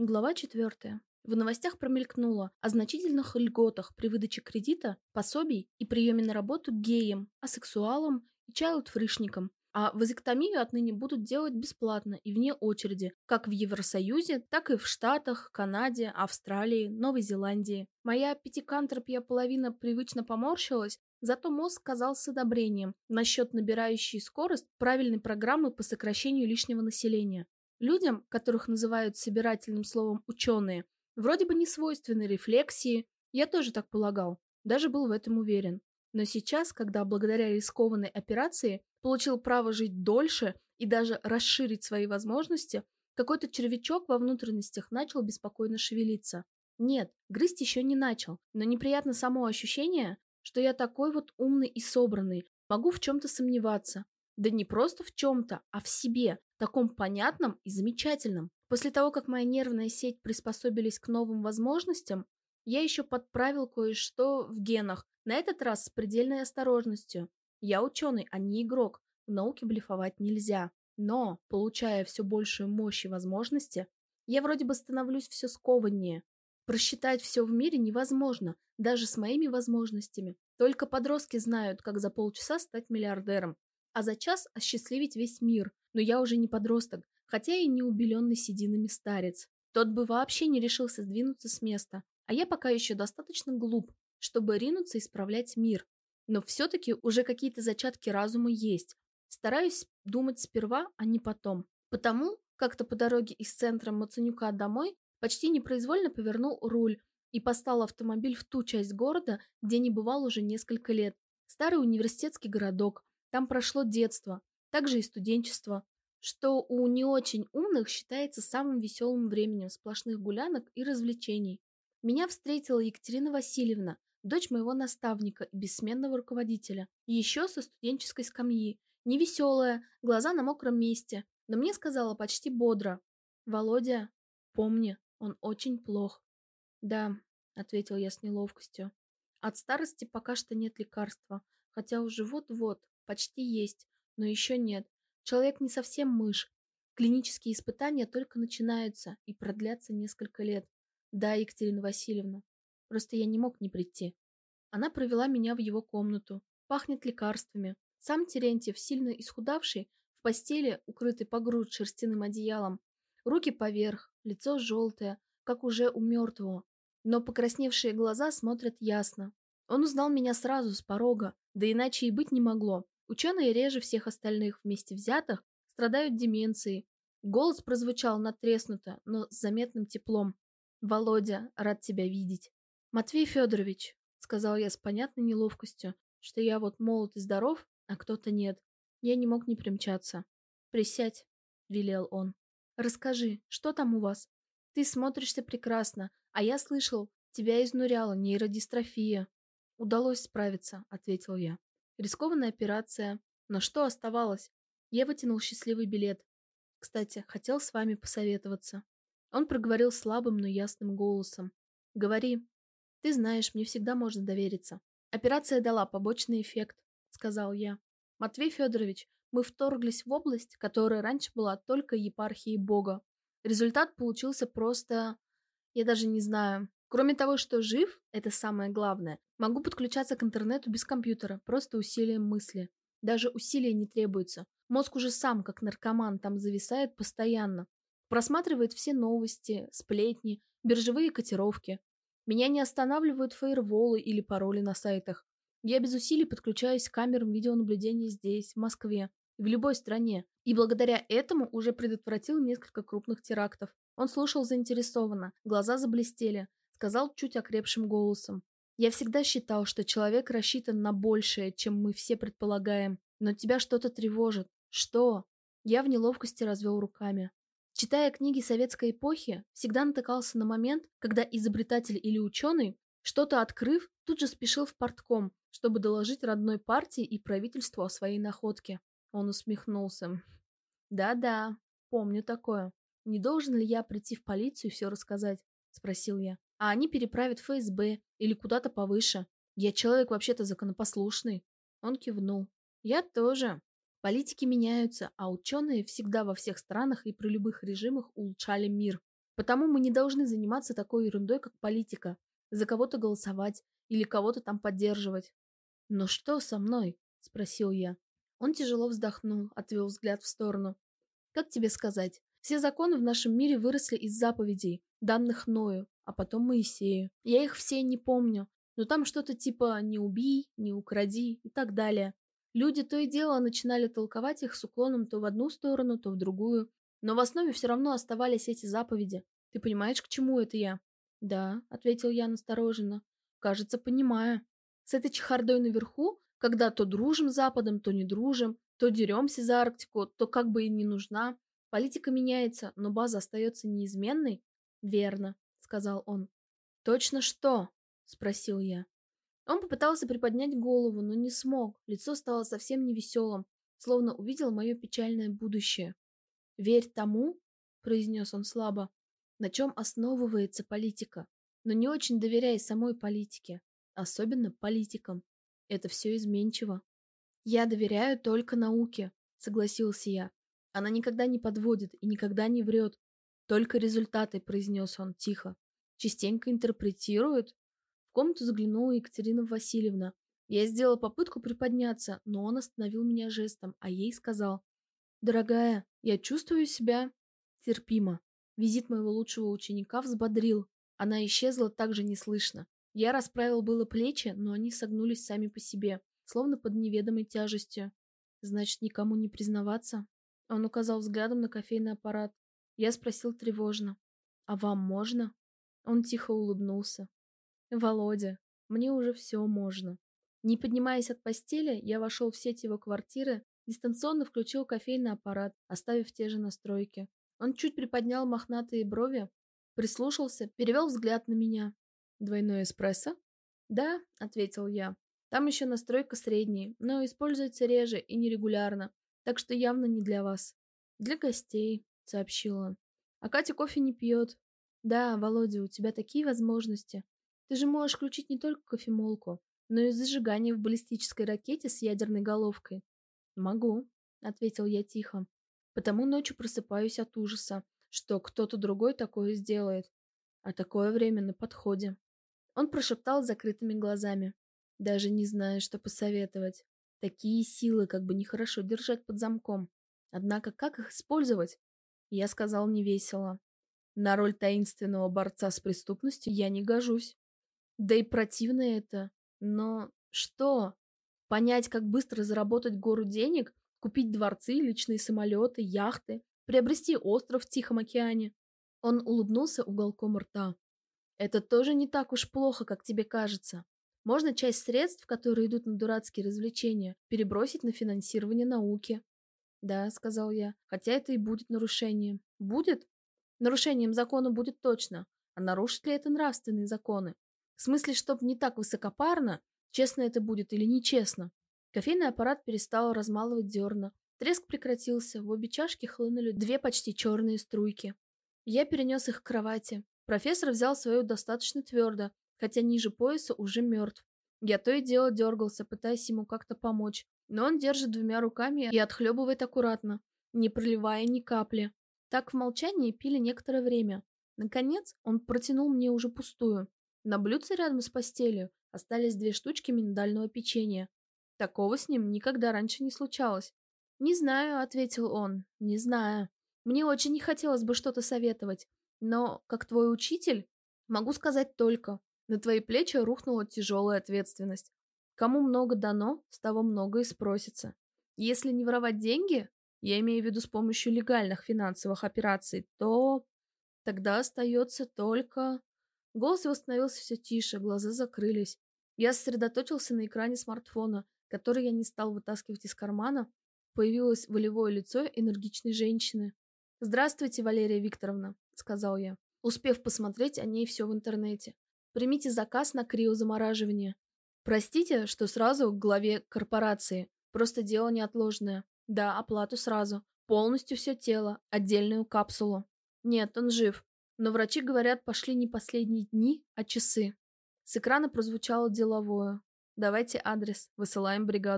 Глава 4. В новостях промелькнуло о значительных льготах при выдаче кредита, пособий и приеме на работу геям, асексуалам и чайлдфришникам. А вазэктомию отныне будут делать бесплатно и вне очереди, как в Евросоюзе, так и в Штатах, Канаде, Австралии, Новой Зеландии. Моя пятикантропья половина привычно поморщилась, зато мозг казался одобрением насчет набирающей скорость правильной программы по сокращению лишнего населения. Людям, которых называют собирательным словом «ученые», вроде бы не свойственны рефлексии, я тоже так полагал, даже был в этом уверен. Но сейчас, когда благодаря рискованной операции получил право жить дольше и даже расширить свои возможности, какой-то червячок во внутренностях начал беспокойно шевелиться. Нет, грызть еще не начал, но неприятно само ощущение, что я такой вот умный и собранный, могу в чем-то сомневаться. Да не просто в чем-то, а в себе, таком понятном и замечательном. После того, как моя нервная сеть приспособились к новым возможностям, я еще подправил кое-что в генах, на этот раз с предельной осторожностью. Я ученый, а не игрок, в науке блефовать нельзя. Но, получая все большую мощь и возможности, я вроде бы становлюсь все скованнее. Просчитать все в мире невозможно, даже с моими возможностями. Только подростки знают, как за полчаса стать миллиардером, а за час осчастливить весь мир, но я уже не подросток, хотя и не убеленный сединами старец. Тот бы вообще не решился сдвинуться с места, а я пока еще достаточно глуп, чтобы ринуться исправлять мир. Но все-таки уже какие-то зачатки разума есть. Стараюсь думать сперва, а не потом. Потому как-то по дороге из центра Мацанюка домой почти непроизвольно повернул руль и поставил автомобиль в ту часть города, где не бывал уже несколько лет. Старый университетский городок. Там прошло детство, также и студенчество, что у не очень умных считается самым веселым временем сплошных гулянок и развлечений. Меня встретила Екатерина Васильевна, дочь моего наставника и бессменного руководителя, еще со студенческой скамьи, невеселая, глаза на мокром месте, но мне сказала почти бодро. «Володя, помни, он очень плох». «Да», — ответил я с неловкостью. «От старости пока что нет лекарства, хотя уже вот-вот, почти есть, но еще нет. Человек не совсем мышь. Клинические испытания только начинаются и продлятся несколько лет. Да, Екатерина Васильевна. Просто я не мог не прийти. Она провела меня в его комнату. Пахнет лекарствами. Сам Терентьев, сильно исхудавший, в постели, укрытый по грудь шерстяным одеялом. Руки поверх, лицо желтое, как уже у мертвого. Но покрасневшие глаза смотрят ясно. Он узнал меня сразу с порога, да иначе и быть не могло. Ученые реже всех остальных вместе взятых страдают деменцией. Голос прозвучал натреснуто, но с заметным теплом. «Володя, рад тебя видеть». «Матвей Федорович», — сказал я с понятной неловкостью, что я вот молод и здоров, а кто-то нет. Я не мог не примчаться. «Присядь», — велел он. «Расскажи, что там у вас? Ты смотришься прекрасно, а я слышал, тебя изнуряла нейродистрофия». «Удалось справиться», — ответил я. Рискованная операция. Но что оставалось? Я вытянул счастливый билет. Кстати, хотел с вами посоветоваться. Он проговорил слабым, но ясным голосом. Говори. Ты знаешь, мне всегда можно довериться. Операция дала побочный эффект, сказал я. Матвей Федорович, мы вторглись в область, которая раньше была только епархией Бога. Результат получился просто... Я даже не знаю. Кроме того, что жив, это самое главное, могу подключаться к интернету без компьютера, просто усилием мысли. Даже усилия не требуется. Мозг уже сам, как наркоман, там зависает постоянно. Просматривает все новости, сплетни, биржевые котировки. Меня не останавливают фаерволы или пароли на сайтах. Я без усилий подключаюсь к камерам видеонаблюдения здесь, в Москве, в любой стране. И благодаря этому уже предотвратил несколько крупных терактов. Он слушал заинтересованно, глаза заблестели, сказал чуть окрепшим голосом. Я всегда считал, что человек рассчитан на большее, чем мы все предполагаем. Но тебя что-то тревожит. Что? Я в неловкости развел руками. Читая книги советской эпохи, всегда натыкался на момент, когда изобретатель или ученый, что-то открыв, тут же спешил в портком, чтобы доложить родной партии и правительству о своей находке. Он усмехнулся. «Да-да, помню такое. Не должен ли я прийти в полицию и все рассказать?» – спросил я а они переправят ФСБ или куда-то повыше. Я человек вообще-то законопослушный. Он кивнул. Я тоже. Политики меняются, а ученые всегда во всех странах и при любых режимах улучшали мир. Потому мы не должны заниматься такой ерундой, как политика, за кого-то голосовать или кого-то там поддерживать. «Но что со мной?» – спросил я. Он тяжело вздохнул, отвел взгляд в сторону. «Как тебе сказать? Все законы в нашем мире выросли из заповедей, данных Ною, а потом Моисею. Я их все не помню, но там что-то типа «не убий», «не укради» и так далее. Люди то и дело начинали толковать их с уклоном то в одну сторону, то в другую, но в основе все равно оставались эти заповеди. Ты понимаешь, к чему это я? Да, ответил я настороженно. Кажется, понимаю. С этой чехардой наверху, когда то дружим с Западом, то не дружим, то деремся за Арктику, то как бы и не нужна. Политика меняется, но база остается неизменной. Верно, сказал он. Точно что? спросил я. Он попытался приподнять голову, но не смог. Лицо стало совсем невеселым, словно увидел мое печальное будущее. «Верь тому», — произнес он слабо, — «на чем основывается политика, но не очень доверяй самой политике, особенно политикам. Это все изменчиво». «Я доверяю только науке», — согласился я. «Она никогда не подводит и никогда не врет. Только результаты», — произнес он тихо. «Частенько интерпретирует». В комнату заглянула Екатерина Васильевна. Я сделала попытку приподняться, но он остановил меня жестом, а ей сказал. «Дорогая, я чувствую себя терпимо. Визит моего лучшего ученика взбодрил. Она исчезла так же неслышно. Я расправил было плечи, но они согнулись сами по себе, словно под неведомой тяжестью. Значит, никому не признаваться? Он указал взглядом на кофейный аппарат. Я спросил тревожно. «А вам можно?» Он тихо улыбнулся. «Володя, мне уже все можно». Не поднимаясь от постели, я вошел в сеть его квартиры Дистанционно включил кофейный аппарат, оставив те же настройки. Он чуть приподнял мохнатые брови, прислушался, перевел взгляд на меня. «Двойной эспрессо?» «Да», — ответил я. «Там еще настройка средней, но используется реже и нерегулярно, так что явно не для вас». «Для гостей», — сообщил он. «А Катя кофе не пьет». «Да, Володя, у тебя такие возможности. Ты же можешь включить не только кофемолку, но и зажигание в баллистической ракете с ядерной головкой. «Могу», — ответил я тихо. «Потому ночью просыпаюсь от ужаса, что кто-то другой такое сделает. А такое время на подходе». Он прошептал закрытыми глазами. Даже не знаю, что посоветовать. Такие силы как бы нехорошо держать под замком. Однако как их использовать? Я сказал невесело. На роль таинственного борца с преступностью я не гожусь. Да и противно это. Но что? Понять, как быстро заработать гору денег, купить дворцы, личные самолеты, яхты, приобрести остров в Тихом океане. Он улыбнулся уголком рта. Это тоже не так уж плохо, как тебе кажется. Можно часть средств, которые идут на дурацкие развлечения, перебросить на финансирование науки. Да, сказал я, хотя это и будет нарушением. Будет? Нарушением закона будет точно. А нарушат ли это нравственные законы? В смысле, чтоб не так высокопарно, Честно это будет или нечестно? Кофейный аппарат перестал размалывать зерна. Треск прекратился, в обе чашки хлынули две почти черные струйки. Я перенес их к кровати. Профессор взял свою достаточно твердо, хотя ниже пояса уже мертв. Я то и дело дергался, пытаясь ему как-то помочь. Но он держит двумя руками и отхлебывает аккуратно, не проливая ни капли. Так в молчании пили некоторое время. Наконец он протянул мне уже пустую. На блюдце рядом с постелью Остались две штучки миндального печенья. Такого с ним никогда раньше не случалось. «Не знаю», — ответил он, — «не знаю. Мне очень не хотелось бы что-то советовать, но, как твой учитель, могу сказать только, на твои плечи рухнула тяжелая ответственность. Кому много дано, с того много и спросится. Если не воровать деньги, я имею в виду с помощью легальных финансовых операций, то тогда остается только... Голос его становился все тише, глаза закрылись. Я сосредоточился на экране смартфона, который я не стал вытаскивать из кармана. Появилось волевое лицо энергичной женщины. «Здравствуйте, Валерия Викторовна», — сказал я, успев посмотреть о ней все в интернете. «Примите заказ на криозамораживание. Простите, что сразу к главе корпорации. Просто дело неотложное. Да, оплату сразу. Полностью все тело, отдельную капсулу. Нет, он жив. Но врачи говорят, пошли не последние дни, а часы. С экрана прозвучало деловое. «Давайте адрес, высылаем бригаду».